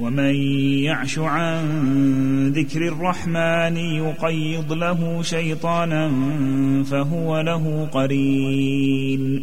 ومن يعش عن ذكر الرحمن يقيض له شيطانا فهو له قرين.